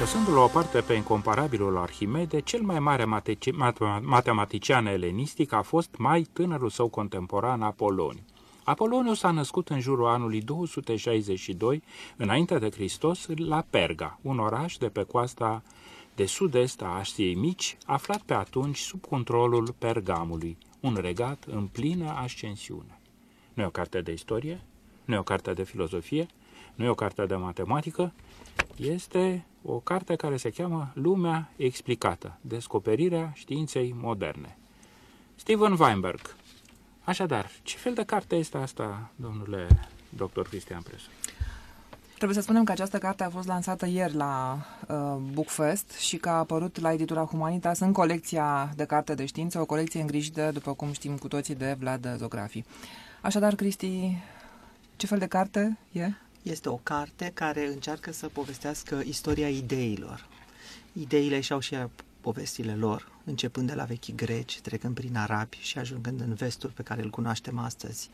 Lăsându-l o parte pe incomparabilul Arhimede, cel mai mare matematician elenistic a fost mai tânărul său contemporan Apoloniu. Apoloniu s-a născut în jurul anului 262 înainte de Hristos la Perga, un oraș de pe coasta de sud-est a Asiei Mici, aflat pe atunci sub controlul Pergamului, un regat în plină ascensiune. Nu e o carte de istorie, nu e o carte de filozofie, nu e o carte de matematică, este o carte care se cheamă Lumea explicată, descoperirea științei moderne. Steven Weinberg. Așadar, ce fel de carte este asta, domnule dr. Cristian Presu? Trebuie să spunem că această carte a fost lansată ieri la uh, Bookfest și că a apărut la editura Humanitas în colecția de carte de știință, o colecție îngrijită, după cum știm cu toții, de Vlad Zografi. Așadar, Cristi, ce fel de carte e? Este o carte care încearcă să povestească istoria ideilor. Ideile și-au și povestile lor, începând de la vechi greci, trecând prin arabi și ajungând în vestul pe care îl cunoaștem astăzi.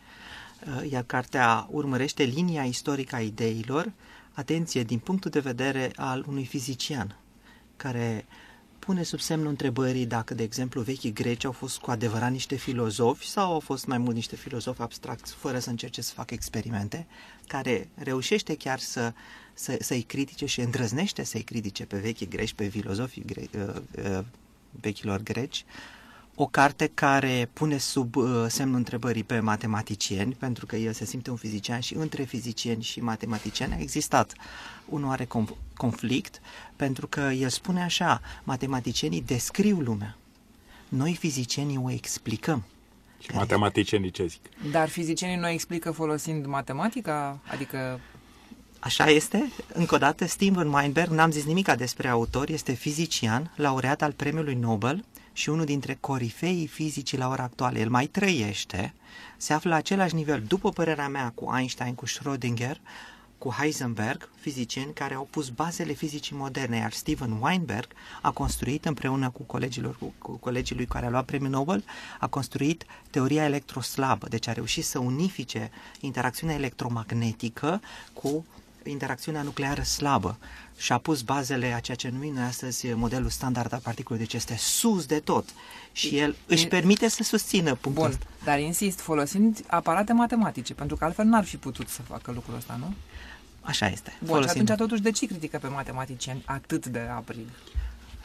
Uh, iar cartea urmărește linia istorică a ideilor, atenție, din punctul de vedere al unui fizician, care pune sub semnul întrebării dacă, de exemplu, vechii greci au fost cu adevărat niște filozofi sau au fost mai mult niște filozofi abstracți, fără să încerce să facă experimente, care reușește chiar să, să, să-i critique și îndrăznește să-i critique pe vechii greci, pe filozofii gre, uh, uh, vechilor greci, o carte care pune sub uh, semnul întrebării pe matematicieni, pentru că el se simte un fizician și între fizicieni și matematicieni a existat un oare conflict, pentru că el spune așa, matematicienii descriu lumea, noi fizicienii o explicăm. Și care... matematicienii ce zic? Dar fizicienii nu explică folosind matematica? Adică Așa este. Încă o dată, Steven Weinberg, n-am zis nimic despre autor, este fizician, laureat al premiului Nobel și unul dintre corifeii fizicii la ora actuală. El mai trăiește, se află la același nivel, după părerea mea, cu Einstein, cu Schrödinger, cu Heisenberg, fizicieni care au pus bazele fizicii moderne, iar Steven Weinberg a construit împreună cu, colegilor, cu, cu colegii lui care a luat premiul Nobel, a construit teoria electroslabă, deci a reușit să unifice interacțiunea electromagnetică cu interacțiunea nucleară slabă și a pus bazele a ceea ce numim noi astăzi modelul standard al particulei, deci este sus de tot și el își permite să susțină punctul Bun, ăsta. dar insist, folosind aparate matematice, pentru că altfel n-ar fi putut să facă lucrul ăsta, nu? Așa este. Bun, folosind. și atunci totuși de ce critică pe matematicieni atât de april?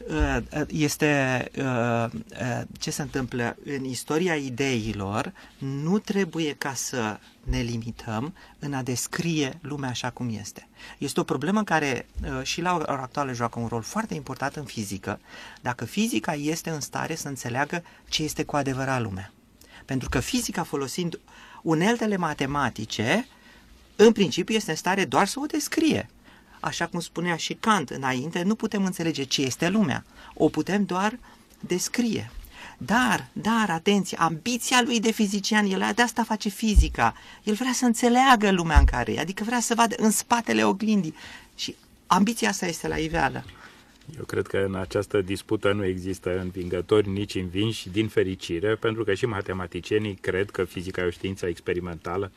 Uh, uh, este uh, ce se întâmplă în istoria ideilor, nu trebuie ca să ne limităm în a descrie lumea așa cum este. Este o problemă care și la ora actuală joacă un rol foarte important în fizică, dacă fizica este în stare să înțeleagă ce este cu adevărat lumea. Pentru că fizica folosind uneltele matematice, în principiu este în stare doar să o descrie așa cum spunea și Kant înainte, nu putem înțelege ce este lumea. O putem doar descrie. Dar, dar, atenție, ambiția lui de fizician, el de asta face fizica. El vrea să înțeleagă lumea în care e, adică vrea să vadă în spatele oglindii. Și ambiția asta este la iveală. Eu cred că în această dispută nu există învingători, nici învinși, din fericire, pentru că și matematicienii cred că fizica e o știință experimentală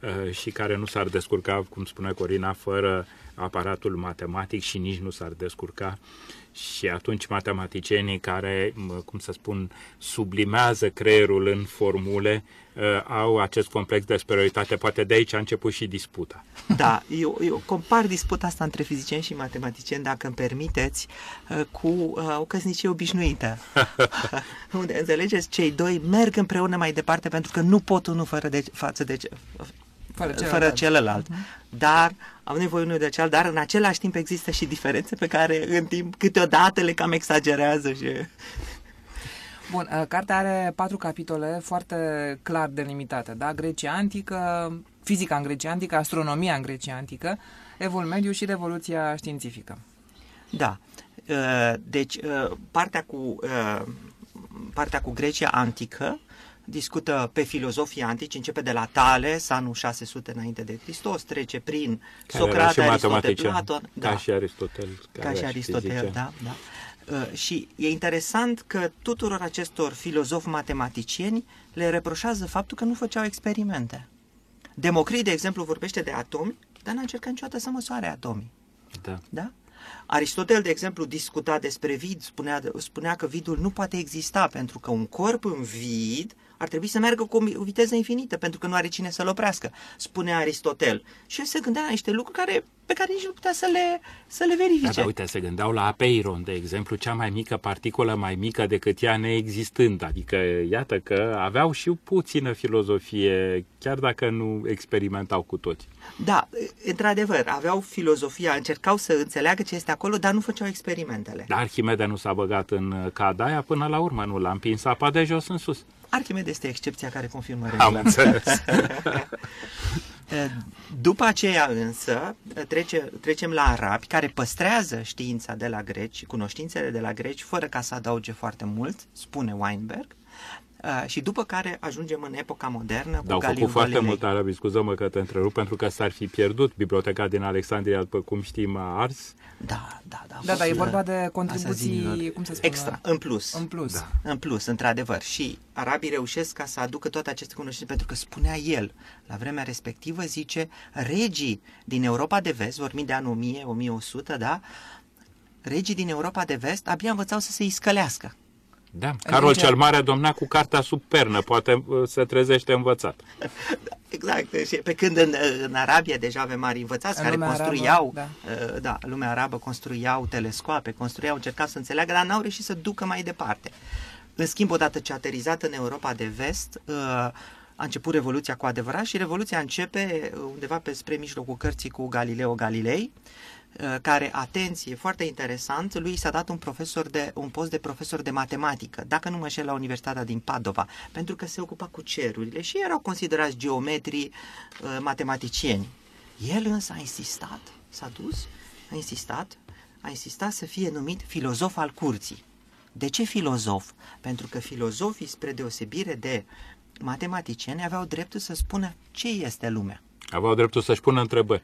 uh, și care nu s-ar descurca, cum spune Corina, fără aparatul matematic și nici nu s-ar descurca și atunci matematicienii care, cum să spun, sublimează creierul în formule, uh, au acest complex de superioritate. Poate de aici a început și disputa. Da, eu, eu compar disputa asta între fizicieni și matematicieni, dacă îmi permiteți, uh, cu uh, o căsnicie obișnuită. Unde, înțelegeți, cei doi merg împreună mai departe pentru că nu pot unul fără de, față de, fără celălalt. Fără celălalt. Uh-huh. Dar au nevoie unul de celălalt, dar în același timp există și diferențe pe care în timp câteodată le cam exagerează și... Bun, uh, cartea are patru capitole foarte clar delimitate, da? Grecia antică, fizica în Grecia antică, astronomia în Grecia antică, evul mediu și revoluția științifică. Da. Uh, deci, uh, partea cu, partea cu Grecia antică discută pe filozofii antici, începe de la Tales, anul 600 înainte de Hristos, trece prin care Socrate, Aristotel, Platon. Da. Ca și Aristotel. Ca și Aristotel, da, da. Uh, și e interesant că tuturor acestor filozofi matematicieni le reproșează faptul că nu făceau experimente. Democrit, de exemplu, vorbește de atomi, dar n-a încercat niciodată să măsoare atomii. Da. da? Aristotel, de exemplu, discuta despre vid, spunea, spunea că vidul nu poate exista pentru că un corp în vid ar trebui să meargă cu o viteză infinită, pentru că nu are cine să-l oprească, spune Aristotel. Și el se gândea la niște lucruri care, pe care nici nu putea să le, să le verifice. Da, da, uite, se gândeau la apeiron, de exemplu, cea mai mică particulă, mai mică decât ea neexistând. Adică, iată că aveau și puțină filozofie, chiar dacă nu experimentau cu toți. Da, într-adevăr, aveau filozofia, încercau să înțeleagă ce este acolo, dar nu făceau experimentele. Dar Arhimede nu s-a băgat în cadaia până la urmă, nu l-a împins apa de jos în sus. Archimede este excepția care confirmă regula. Am înțeles. După aceea însă trece, trecem la arabi care păstrează știința de la greci, cunoștințele de la greci, fără ca să adauge foarte mult, spune Weinberg. Uh, și după care ajungem în epoca modernă cu Dar au făcut foarte mult arabi, scuză-mă că te întrerup, pentru că s-ar fi pierdut biblioteca din Alexandria, după cum știm, a ars. Da, da, da. Da, da, e vorba de contribuții, cum se spune? Extra, în plus. În plus. Da. În plus, într-adevăr. Și arabii reușesc ca să aducă toate aceste cunoștințe, pentru că spunea el, la vremea respectivă, zice, regii din Europa de Vest, vorbim de anul 1000-1100, da, regii din Europa de Vest abia învățau să se iscălească. Da, Carol cel Mare domnea cu cartea sub pernă, poate uh, se trezește învățat. Exact, și pe când în, în Arabia deja avem mari învățați în care construiau, arabă, da. Uh, da, lumea arabă construiau telescoape, construiau, încercau să înțeleagă, dar n-au reușit să ducă mai departe. În schimb, odată ce a aterizat în Europa de vest, uh, a început Revoluția cu adevărat și Revoluția începe undeva pe spre mijlocul cărții cu Galileo Galilei, Uh, care, atenție, foarte interesant, lui s-a dat un, profesor de, un post de profesor de matematică, dacă nu mă șel la Universitatea din Padova, pentru că se ocupa cu cerurile și erau considerați geometrii uh, matematicieni. El însă a insistat, s-a dus, a insistat, a insistat să fie numit filozof al curții. De ce filozof? Pentru că filozofii, spre deosebire de matematicieni, aveau dreptul să spună ce este lumea. Aveau dreptul să-și pună întrebări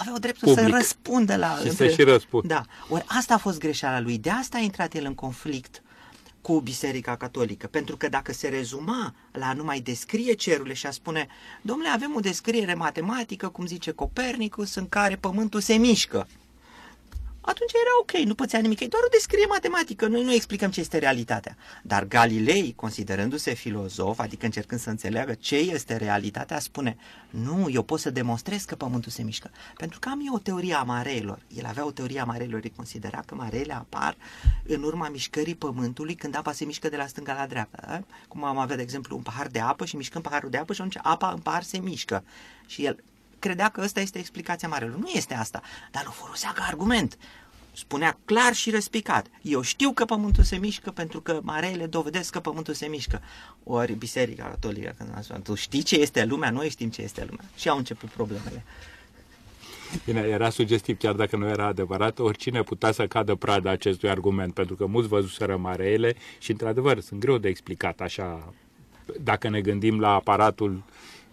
aveau dreptul Public. să răspundă la... Și să și răspund. Da. Ori asta a fost greșeala lui. De asta a intrat el în conflict cu Biserica Catolică. Pentru că dacă se rezuma la a numai descrie cerurile și a spune, domnule, avem o descriere matematică, cum zice Copernicus, în care pământul se mișcă atunci era ok, nu pățea nimic, e doar o descrie matematică, noi nu explicăm ce este realitatea. Dar Galilei, considerându-se filozof, adică încercând să înțeleagă ce este realitatea, spune, nu, eu pot să demonstrez că pământul se mișcă, pentru că am eu o teorie a mareilor. El avea o teorie a mareilor, îi considera că mareile apar în urma mișcării pământului când apa se mișcă de la stânga la dreapta. Da? Cum am avea, de exemplu, un pahar de apă și mișcăm paharul de apă și atunci apa în pahar se mișcă. Și el credea că ăsta este explicația marelor. Nu este asta, dar nu folosea ca argument. Spunea clar și răspicat. Eu știu că pământul se mișcă pentru că marele dovedesc că pământul se mișcă. Ori Biserica Catolică, când a spus, tu știi ce este lumea, noi știm ce este lumea. Și au început problemele. Bine, era sugestiv, chiar dacă nu era adevărat, oricine putea să cadă prada acestui argument, pentru că mulți văzuseră mareele și, într-adevăr, sunt greu de explicat așa, dacă ne gândim la aparatul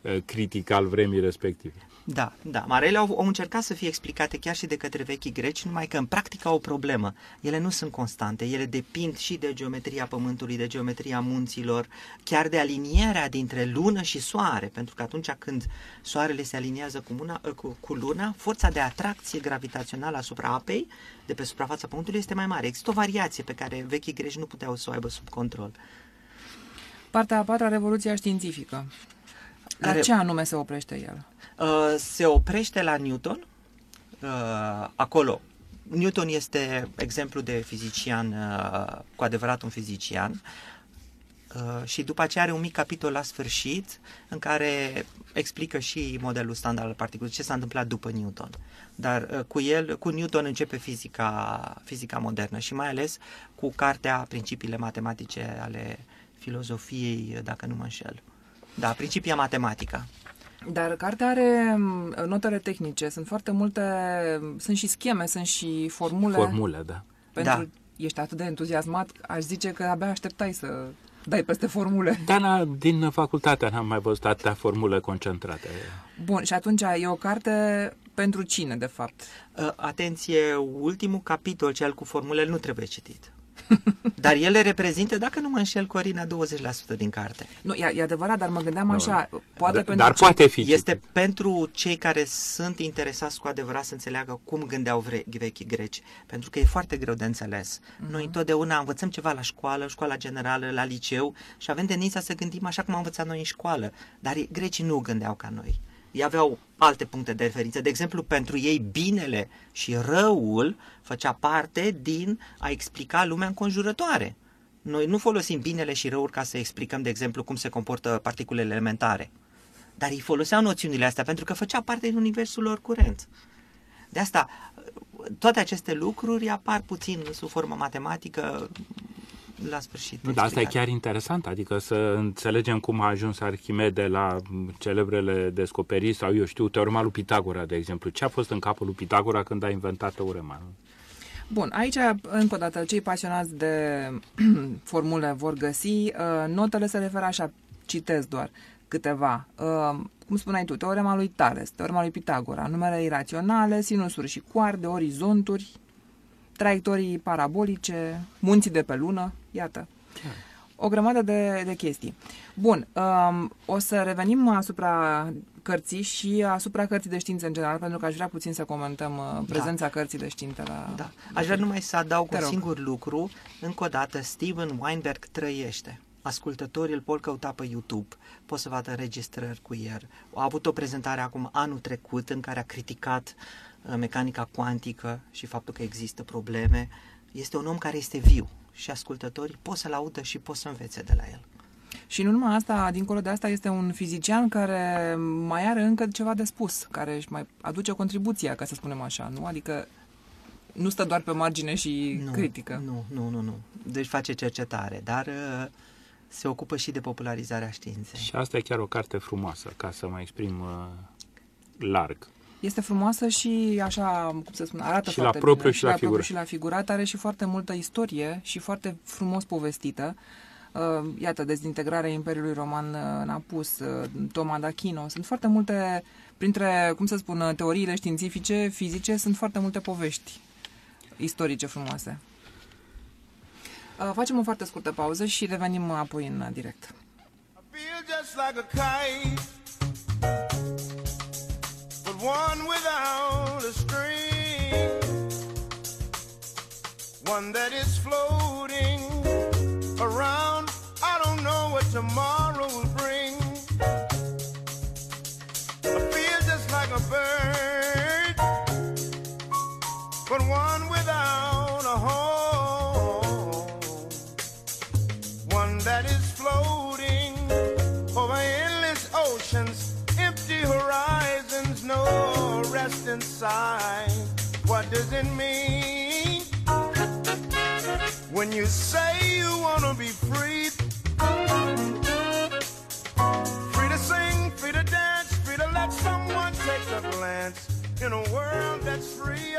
uh, critic al vremii respective. Da, da. Marele au, au încercat să fie explicate chiar și de către vechii greci, numai că în practică au o problemă. Ele nu sunt constante, ele depind și de geometria Pământului, de geometria munților, chiar de alinierea dintre lună și soare, pentru că atunci când soarele se aliniază cu, muna, cu, cu luna, forța de atracție gravitațională asupra apei de pe suprafața Pământului este mai mare. Există o variație pe care vechii greci nu puteau să o aibă sub control. Partea a patra, revoluția științifică. La Are... ce anume se oprește el? Uh, se oprește la Newton, uh, acolo. Newton este exemplu de fizician, uh, cu adevărat un fizician, uh, și după aceea are un mic capitol la sfârșit în care explică și modelul standard al particulei, ce s-a întâmplat după Newton. Dar uh, cu el, cu Newton începe fizica, fizica modernă și mai ales cu cartea Principiile matematice ale filozofiei, dacă nu mă înșel. Da, principia matematică. Dar cartea are mm, notele tehnice, sunt foarte multe, sunt și scheme, sunt și formule. Formule, da. Pentru, da. Ești atât de entuziasmat, aș zice că abia așteptai să dai peste formule. Da, din facultate n-am mai văzut atâtea formule concentrate. Bun, și atunci e o carte pentru cine, de fapt? Atenție, ultimul capitol, cel cu formule, nu trebuie citit. Dar ele reprezintă, dacă nu mă înșel, Corina, 20% din carte. Nu, e, e adevărat, dar mă gândeam așa, poate Da, pentru dar ce- poate fi Este citit. pentru cei care sunt interesați cu adevărat să înțeleagă cum gândeau vre- vechii greci, pentru că e foarte greu de înțeles. Noi întotdeauna învățăm ceva la școală, școala generală, la liceu și avem tendința să gândim așa cum am învățat noi în școală, dar ei- grecii nu gândeau ca noi. Ei aveau alte puncte de referință. De exemplu, pentru ei binele și răul făcea parte din a explica lumea înconjurătoare. Noi nu folosim binele și răul ca să explicăm, de exemplu, cum se comportă particulele elementare. Dar ei foloseau noțiunile astea pentru că făcea parte din universul lor curent. De asta, toate aceste lucruri apar puțin sub formă matematică la sfârșit. Nu, dar asta e explicate. chiar interesant, adică să înțelegem cum a ajuns Arhimede la m, celebrele descoperiri sau, eu știu, teorema lui Pitagora, de exemplu. Ce a fost în capul lui Pitagora când a inventat teorema? Bun, aici, încă o dată, cei pasionați de formule vor găsi. Uh, Notele se referă așa, citesc doar câteva. Uh, Cum spuneai tu, teorema lui Tales, teorema lui Pitagora, numere iraționale, sinusuri și coarde, orizonturi, traiectorii parabolice, munții de pe lună, iată. O grămadă de, de chestii. Bun, um, o să revenim asupra cărții și asupra cărții de știință în general, pentru că aș vrea puțin să comentăm uh, prezența cărții de știință la... Da. Aș vrea numai să adaug Te un rog. singur lucru. Încă o dată, Steven Weinberg trăiește. Ascultătorii îl pot căuta pe YouTube, pot să vadă înregistrări cu el. A avut o prezentare acum anul trecut în care a criticat uh, mecanica cuantică și faptul că există probleme. Este un om care este viu și ascultătorii pot să-l audă și pot să învețe de la el. Și nu numai asta, dincolo de asta, este un fizician care mai are încă ceva de spus, care își mai aduce contribuția, ca să spunem așa, nu? Adică nu stă doar pe margine și nu, critică. Nu, nu, nu, nu. Deci face cercetare, dar uh, se ocupă și de popularizarea științei. Și asta e chiar o carte frumoasă, ca să mă exprim uh, larg. Este frumoasă și așa, cum să spun, arată Și la foarte propriu bine. și la propriu figurat. și la figurat, are și foarte multă istorie și foarte frumos povestită. Uh, iată, dezintegrarea Imperiului Roman uh, în apus, uh, Toma d'Achino, sunt foarte multe, printre, cum să spun, uh, teoriile științifice, fizice, sunt foarte multe povești istorice frumoase. Uh, facem o foarte scurtă pauză și revenim apoi în uh, direct. I feel just like a kite, but one without a string, one that is floating around. I don't know what tomorrow inside. What does it mean when you say you want to be free? Free to sing, free to dance, free to let someone take a glance in a world that's free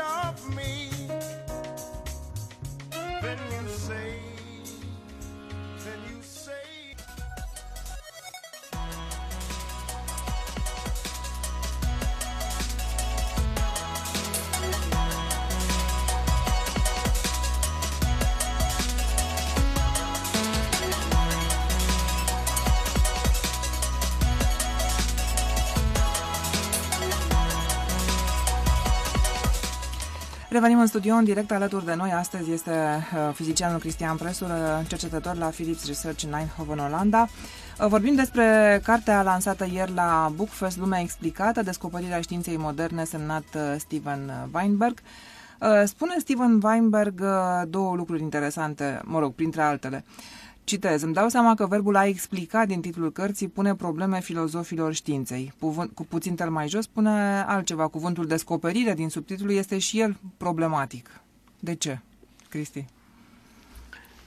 Revenim în studio în direct alături de noi. Astăzi este uh, fizicianul Cristian Presul, uh, cercetător la Philips Research în Eindhoven, Olanda. Uh, vorbim despre cartea lansată ieri la Bookfest, Lumea explicată, descoperirea științei moderne, semnat uh, Steven Weinberg. Uh, spune Steven Weinberg uh, două lucruri interesante, mă rog, printre altele. Citez, îmi dau seama că verbul a explica din titlul cărții pune probleme filozofilor științei. Cuvânt, cu puțin tel mai jos spune altceva. Cuvântul descoperire din subtitlu este și el problematic. De ce, Cristi?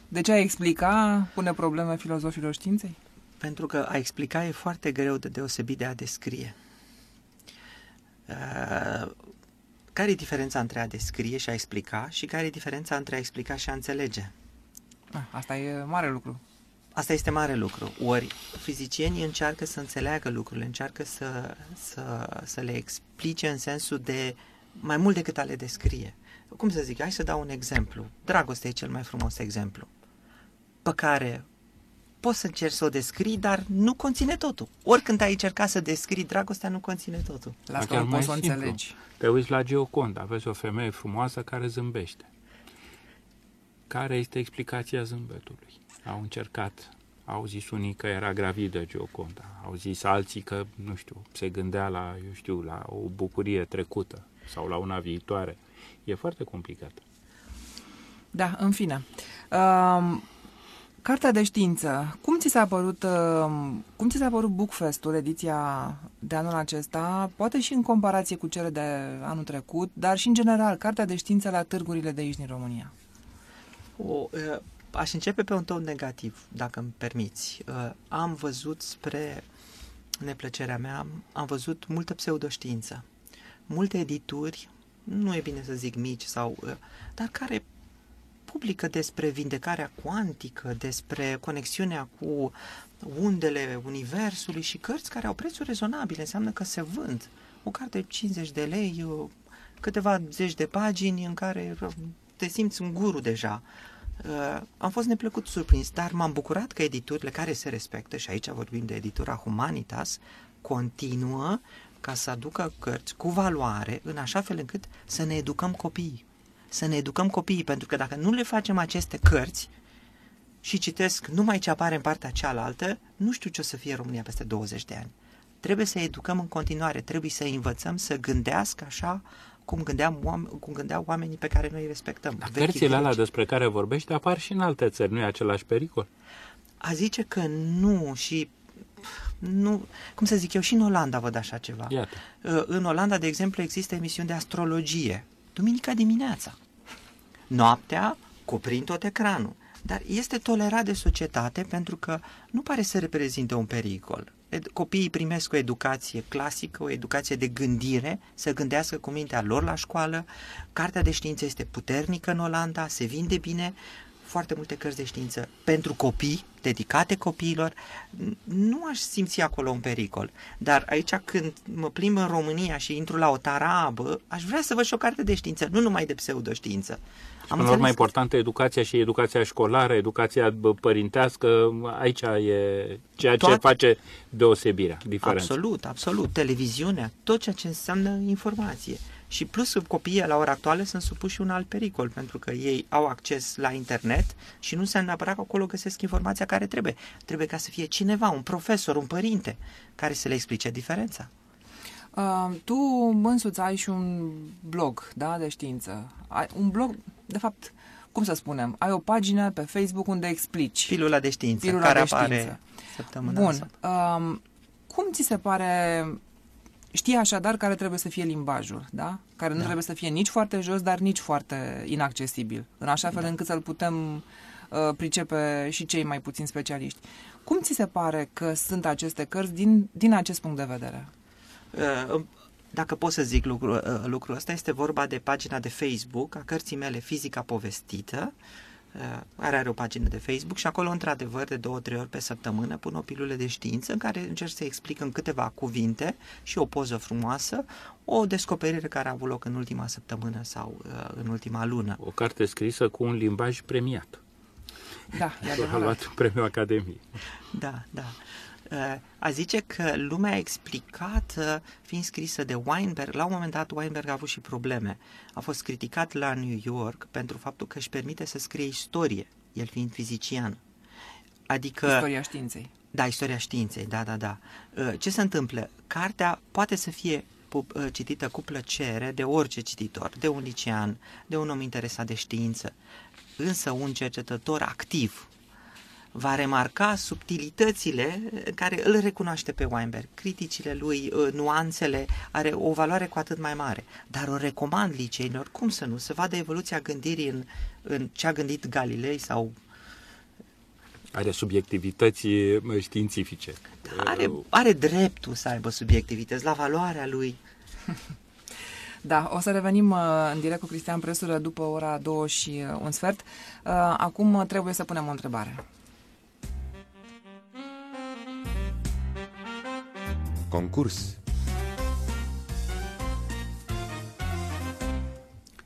De ce a explica pune probleme filozofilor științei? Pentru că a explica e foarte greu de deosebit de a descrie. Uh, care e diferența între a descrie și a explica și care e diferența între a explica și a înțelege? Ah, asta e mare lucru. Asta este mare lucru. Ori fizicienii încearcă să înțeleagă lucrurile, încearcă să, să, să le explice în sensul de mai mult decât a le descrie. cum să zic, hai să dau un exemplu. Dragostea e cel mai frumos exemplu, pe care poți să încerci să o descrii, dar nu conține totul. Oricând ai încercat să descrii dragostea, nu conține totul. Las Ba că chiar nu mai poți să o simplu. înțelegi. Te uiți la Gioconda, vezi o femeie frumoasă care zâmbește. Care este explicația zâmbetului? Au încercat, au zis unii că era gravidă Gioconda, au zis alții că, nu știu, se gândea la, eu știu, la o bucurie trecută sau la una viitoare. E foarte complicat. Da, în fine. Um, Cartea de știință. Cum ți s-a părut, um, cum ți s-a părut Bookfest-ul, ediția de anul acesta, poate și în comparație cu cele de anul trecut, dar și în general, Cartea de știință la târgurile de aici din România? O, uh, aș începe pe un ton negativ, dacă îmi permiți. Uh, am văzut spre neplăcerea mea, am văzut multă pseudoștiință. Multe edituri, nu e bine să zic mici, sau, uh, dar care publică despre vindecarea cuantică, despre conexiunea cu undele universului și cărți care au prețuri rezonabile, înseamnă că se vând. O carte 50 de lei, uh, câteva zeci de pagini în care uh, te simți un guru deja. Uh, am fost neplăcut surprins, dar m-am bucurat că editurile care se respectă, și aici vorbim de editura Humanitas, continuă ca să aducă cărți cu valoare, în așa fel încât să ne educăm copiii. Să ne educăm copiii, pentru că dacă nu le facem aceste cărți și citesc numai ce apare în partea cealaltă, nu știu ce o să fie România peste 20 de ani. Trebuie să educăm în continuare, trebuie să învățăm să gândească așa cum, gândeam, oam- cum gândeau oamenii pe care noi îi respectăm. Dar Vechii cărțile alea greci. despre care vorbești apar și în alte țări, nu e același pericol? A zice că nu și nu, cum să zic eu, și în Olanda văd așa ceva. Iată. Uh, În Olanda, de exemplu, există emisiuni de astrologie. Duminica dimineața. Noaptea cuprind tot ecranul. Dar este tolerat de societate pentru că nu pare să reprezinte un pericol. Ed- Copiii primesc o educație clasică, o educație de gândire, să gândească cu mintea lor la școală. Cartea de știință este puternică în Olanda, se vinde bine, foarte multe cărți de știință pentru copii, dedicate copiilor. N- Nu aș simți acolo un pericol. Dar aici când mă plimb în România și intru la o tarabă, aș vrea să văd și o carte de știință, nu numai de pseudoștiință. Până la urmă, importantă educația și educația școlară, educația bă, părintească, aici e ceea ce Toate- face deosebirea, diferența. Absolut, absolut. Televiziunea, tot ceea ce înseamnă informație. Și plus copiii la ora actuală sunt supuși un alt pericol, pentru că ei au acces la internet și nu înseamnă neapărat că acolo găsesc informația care trebuie. Trebuie ca să fie cineva, un profesor, un părinte, care să le explice diferența. Uh, tu însuți ai și un blog, da, de știință. Ai un blog, de fapt, cum să spunem, ai o pagină pe Facebook unde explici. Pilula de știință, Pilula care de apare știință. săptămâna Bun. asta. Um, cum ți se pare... Știi așadar care trebuie să fie limbajul, da? Care nu Da. trebuie să fie nici foarte jos, dar nici foarte inaccesibil. În așa fel Da. încât să-l putem uh, pricepe și cei mai puțin specialiști. Cum ți se pare că sunt aceste cărți din, din acest punct de vedere? Uh, Dacă pot să zic lucru, uh, lucrul ăsta, este vorba de pagina de Facebook a cărții mele Fizica Povestită, uh, care are o pagină de Facebook și acolo, într-adevăr, de două, trei ori pe săptămână pun o pilulă de știință în care încerc să explic în câteva cuvinte și o poză frumoasă o descoperire care a avut loc în ultima săptămână sau uh, în ultima lună. O carte scrisă cu un limbaj premiat. Da, e A adevărat. luat premiul Academiei. Da, da. Uh, A zice că lumea explicată, fiind scrisă de Weinberg, la un moment dat Weinberg a avut și probleme. A fost criticat la New York pentru faptul că își permite să scrie istorie, el fiind fizician. Adică... Istoria științei. Da, istoria științei, da, da, da. Uh, Ce se întâmplă? Cartea poate să fie pu- uh, citită cu plăcere de orice cititor, de un licean, de un om interesat de știință, însă un cercetător activ va remarca subtilitățile care îl recunoaște pe Weinberg, criticile lui, uh, nuanțele, are o valoare cu atât mai mare. Dar o recomand liceilor, cum să nu, să vadă evoluția gândirii în, în ce a gândit Galilei sau Are subiectivități mă, științifice. are, are dreptul să aibă subiectivități la valoarea lui. Da, o să revenim uh, în direct cu Cristian Presură după ora 2 și uh, un sfert. Uh, acum uh, trebuie să punem o întrebare. Concurs.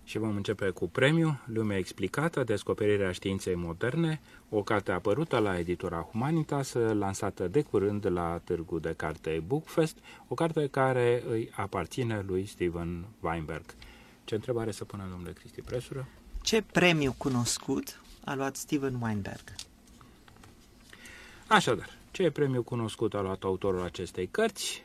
Și vom începe cu premiu Lumea explicată, descoperirea științei moderne, o carte apărută la editura Humanitas, lansată de curând la târgu de carte Bookfest, o carte care îi aparține lui Steven Weinberg. Ce întrebare să pună domnule Cristi Presură? Ce premiu cunoscut a luat Steven Weinberg? Așadar, ce premiu cunoscut a luat autorul acestei cărți?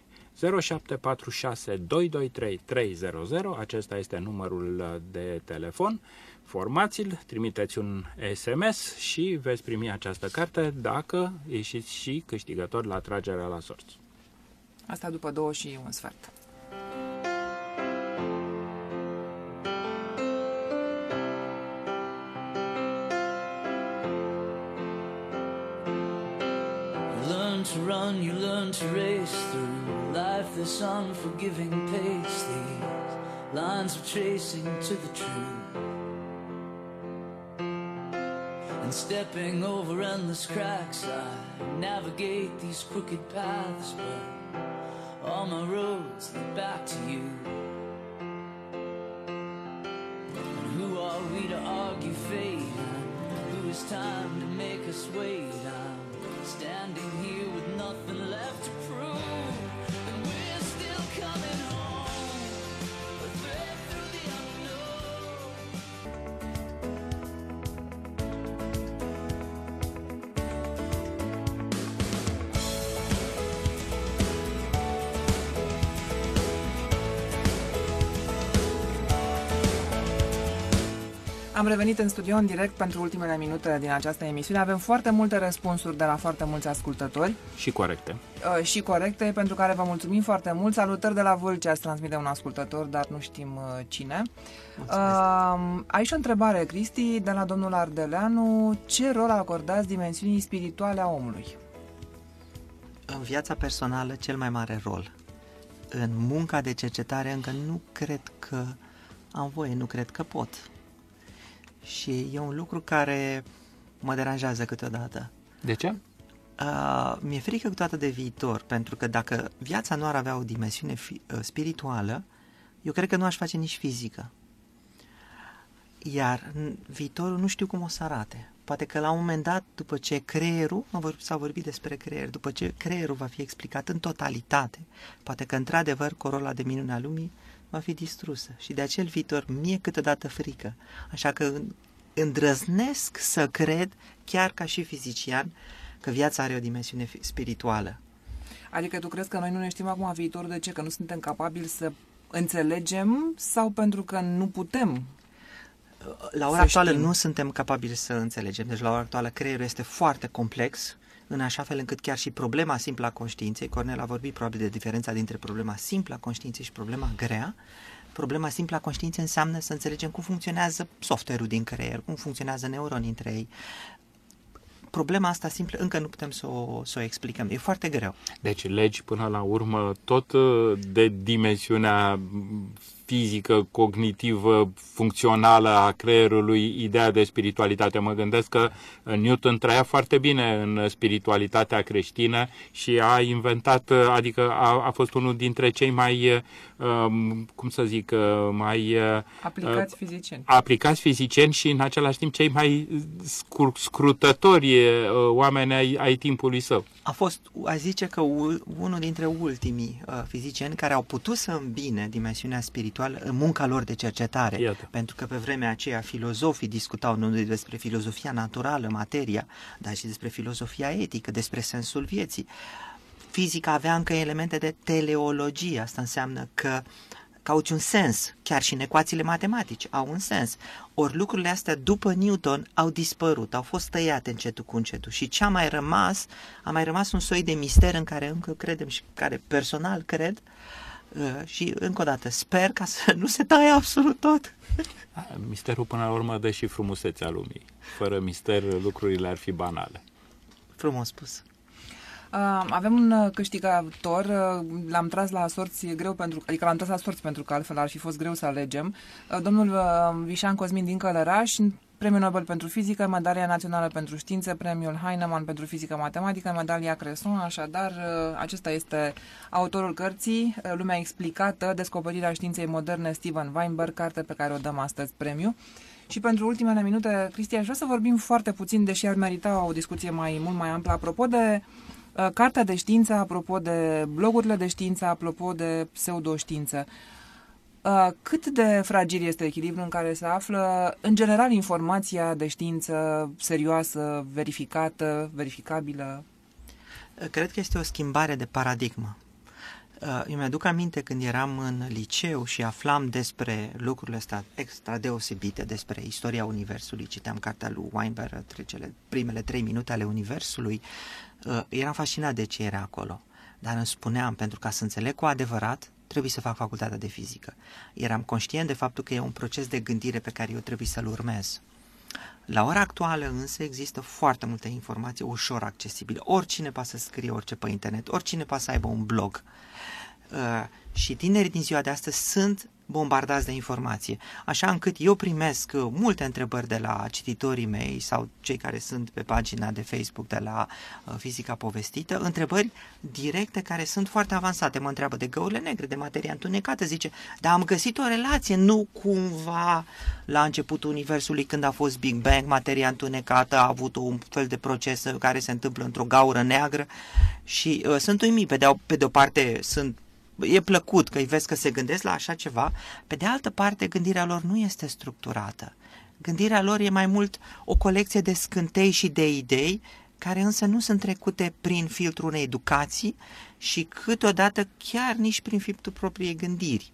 0746 223 300, acesta este numărul de telefon. Formați-l, trimiteți un SMS și veți primi această carte dacă ieșiți și câștigător la tragerea la sorți. Asta după două și un sfert. Learn to race through life this unforgiving pace. These lines of chasing to the truth. And stepping over endless cracks, I navigate these crooked paths, but all my roads lead back to you. Am revenit în studio în direct pentru ultimele minute din această emisiune. Avem foarte multe răspunsuri de la foarte mulți ascultători Și corecte. uh, și corecte, pentru care vă mulțumim foarte mult. Salutări de la Vâlcea, îți transmite un ascultător, dar nu știm uh, cine. Uh, aici o întrebare, Cristi, de la domnul Ardeleanu. Ce rol acordați dimensiunii spirituale a omului? În viața personală, cel mai mare rol. În munca de cercetare încă nu cred că am voie, nu cred că pot. Și e un lucru care mă deranjează câteodată. De ce? Uh, mi-e frică câteodată de viitor, pentru că dacă viața nu ar avea o dimensiune fi, uh, spirituală, eu cred că nu aș face nici fizică. Iar în viitorul nu știu cum o să arate. Poate că la un moment dat, după ce creierul, am vor- s-a vorbit despre creier, după ce creierul va fi explicat în totalitate, poate că într-adevăr corola de minune a lumii va fi distrusă. Și de acel viitor mie câteodată frică. Așa că îndrăznesc să cred, chiar ca și fizician, că viața are o dimensiune fi- spirituală. Adică tu crezi că noi nu ne știm acum viitorul de ce? Că nu suntem capabili să înțelegem sau pentru că nu putem? La ora Să actuală știm. nu suntem capabili să înțelegem. Deci la ora actuală creierul este foarte complex, în așa fel încât chiar și problema simplă a conștiinței, Cornel a vorbit probabil de diferența dintre problema simplă a conștiinței și problema grea, problema simplă a conștiinței înseamnă să înțelegem cum funcționează software-ul din creier, cum funcționează neuronii între ei. Problema asta simplă încă nu putem să o, să o explicăm. E foarte greu. Deci legi până la urmă tot uh, de dimensiunea fizică, cognitivă, funcțională a creierului, ideea de spiritualitate. Mă gândesc că uh, Newton trăia foarte bine în spiritualitatea creștină și a inventat, uh, adică a, a fost unul dintre cei mai, uh, um, cum să zic, uh, mai uh, Aplicați fizicieni. aplicați fizicieni și în același timp cei mai scur- scrutători uh, oameni ai, ai timpului său. A fost, a zice că ul- unul dintre ultimii uh, fizicieni care au putut să îmbine dimensiunea spirituală în munca lor de cercetare. Iată. Pentru că pe vremea aceea filozofii discutau nu numai despre filozofia naturală, materia, dar și despre filozofia etică, despre sensul vieții. Fizica avea încă elemente de teleologie, asta înseamnă că cauți un sens, chiar și în ecuațiile matematice au un sens. Ori lucrurile astea după Newton au dispărut, au fost tăiate încetul cu încetul și ce a mai rămas, a mai rămas un soi de mister în care încă credem și care personal cred uh, și încă o dată sper ca să nu se taie absolut tot. Misterul până la urmă dă și frumusețea lumii. Fără mister lucrurile ar fi banale. Frumos spus. Uh, avem un uh, câștigător, uh, l-am tras la sorți greu pentru, adică l-am tras la sorți pentru că altfel ar fi fost greu să alegem. Uh, domnul uh, Vișan Cosmin din Călăraș Premiul Nobel pentru Fizică, Medalia Națională pentru Științe, Premiul Heinemann pentru Fizică Matematică, Medalia Cresson, așadar uh, acesta este autorul cărții, uh, Lumea explicată, Descoperirea științei moderne, Steven Weinberg, carte pe care o dăm astăzi premiu. Și pentru ultimele minute, Cristian, aș vrea să vorbim foarte puțin, deși ar merita o discuție mai mult mai amplă, apropo de uh, cartea de știință, apropo de blogurile de știință, apropo de pseudoștiință. Uh, cât de fragil este echilibrul în care se află, în general, informația de știință serioasă, verificată, verificabilă? Cred că este o schimbare de paradigmă. Uh, Eu mi-aduc aminte când eram în liceu și aflam despre lucrurile astea extra deosebite, despre istoria Universului, citeam cartea lui Weinberg, între cele primele trei minute ale Universului, uh, eram fascinat de ce era acolo. Dar îmi spuneam, pentru ca să înțeleg cu adevărat, trebuie să fac facultatea de fizică. Eram conștient de faptul că e un proces de gândire pe care eu trebuie să-l urmez. La ora actuală însă există foarte multe informații ușor accesibile. Oricine poate să scrie orice pe internet, oricine poate să aibă un blog. Uh, și tinerii din ziua de astăzi sunt bombardați de informație, așa încât eu primesc uh, multe întrebări de la cititorii mei sau cei care sunt pe pagina de Facebook de la uh, Fizica Povestită, întrebări directe care sunt foarte avansate. Mă întreabă de găurile negre, de materia întunecată, zice, dar am găsit o relație, nu cumva la începutul Universului când a fost Big Bang, materia întunecată a avut un fel de proces care se întâmplă într-o gaură neagră și uh, sunt uimit. Pe de, o, pe de o parte sunt e plăcut că îi vezi că se gândesc la așa ceva, pe de altă parte gândirea lor nu este structurată. Gândirea lor e mai mult o colecție de scântei și de idei care însă nu sunt trecute prin filtrul unei educații și câteodată chiar nici prin filtrul propriei gândiri.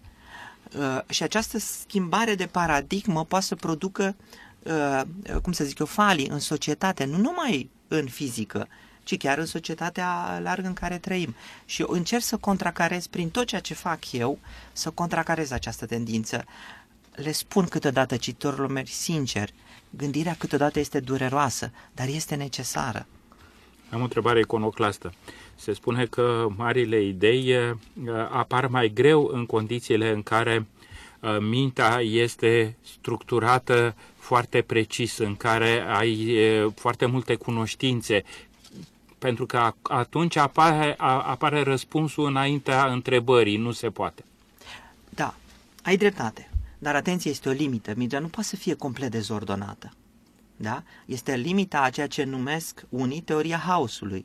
Uh, și această schimbare de paradigmă poate să producă, uh, cum să zic eu, falii în societate, nu numai în fizică, ci chiar în societatea largă în care trăim. Și eu încerc să contracarez prin tot ceea ce fac eu, să contracarez această tendință. Le spun câteodată cititorilor mei sincer, gândirea câteodată este dureroasă, dar este necesară. Am o întrebare iconoclastă. Se spune că marile idei uh, apar mai greu în condițiile în care uh, mintea este structurată foarte precis, în care ai uh, foarte multe cunoștințe, pentru că atunci apare, apare răspunsul înaintea întrebării, nu se poate. Da, ai dreptate. Dar atenție, este o limită. Mintea nu poate să fie complet dezordonată. Da? Este limita a ceea ce numesc unii teoria haosului.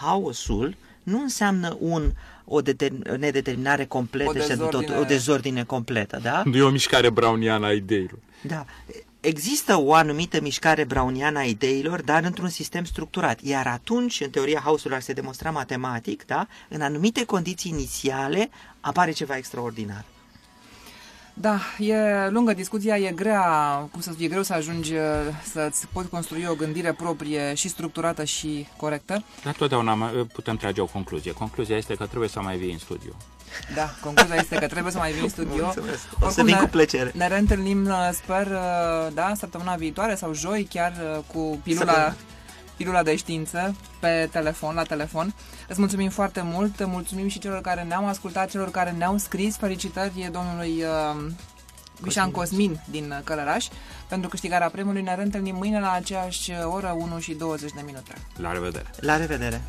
Haosul nu înseamnă un, o deter- nedeterminare completă, O dezordine. Tot, o dezordine completă, da? Nu e o mișcare browniană a ideilor. Da. Există o anumită mișcare browniană a ideilor, dar într-un sistem structurat. Iar atunci, în teoria haosului, ar se demonstra matematic, da? în anumite condiții inițiale, apare ceva extraordinar. Da, e lungă discuția, e grea, cum să zic, e greu să ajungi uh, să-ți poți construi o gândire proprie și structurată și corectă. Dar totdeauna mai- putem trage o concluzie. Concluzia este că trebuie să mai vii în studiu. Da, concluzia este că trebuie să mai vii în studio. Mulțumesc. O să Oricum, vin ne- cu plăcere. Ne reîntâlnim, uh, sper, uh, da, săptămâna viitoare sau joi, chiar uh, cu pilula, Să- pilula de știință pe telefon, la telefon. Îți mulțumim foarte mult, mulțumim și celor care ne-au ascultat, celor care ne-au scris. Felicitări domnului uh, Bișan Cosmin din uh, Călăraș pentru câștigarea premiului. Ne reîntâlnim mâine la aceeași oră, 1 și 20 de minute. La revedere! La revedere!